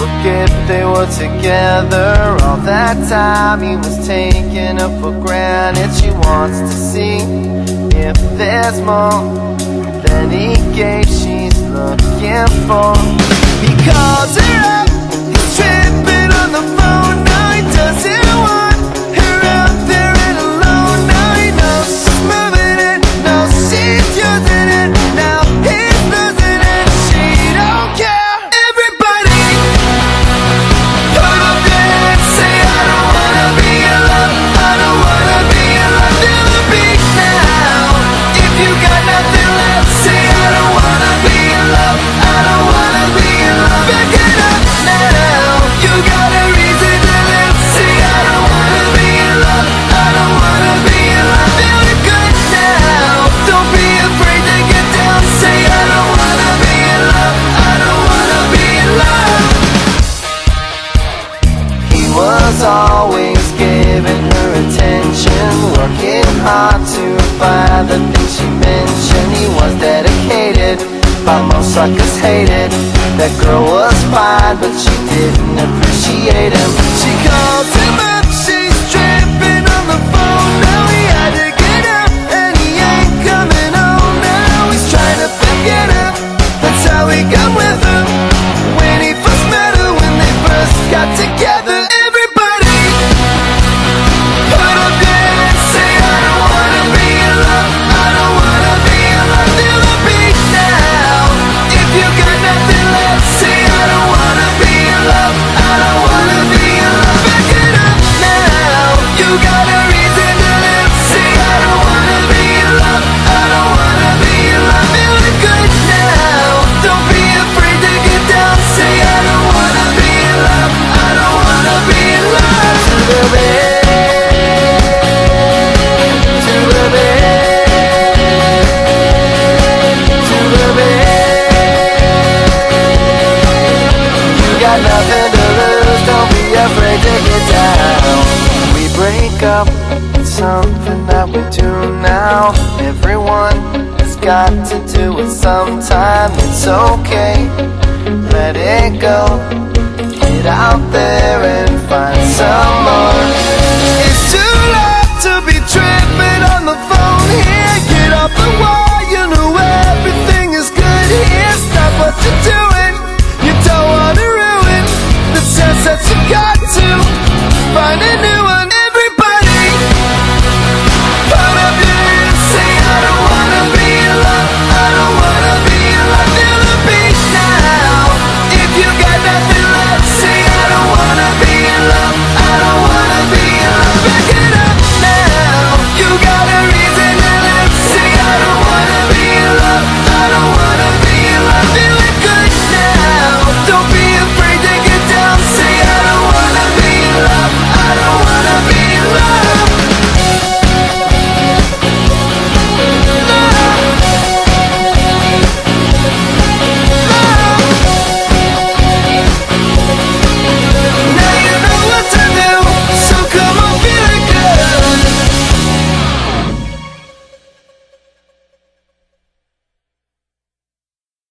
forget they were together All that time. He was taking her for granted. She wants to see if there's more than he gave. She's looking for. He calls her up. was always giving her attention Working hard to buy the things she mentioned. He was dedicated, but most suckers hated. That girl was fine, but she didn't appreciate it. up with something that we do now. Everyone has got to do it sometime. It's okay, let it go. Get out there and find someone. It's too late.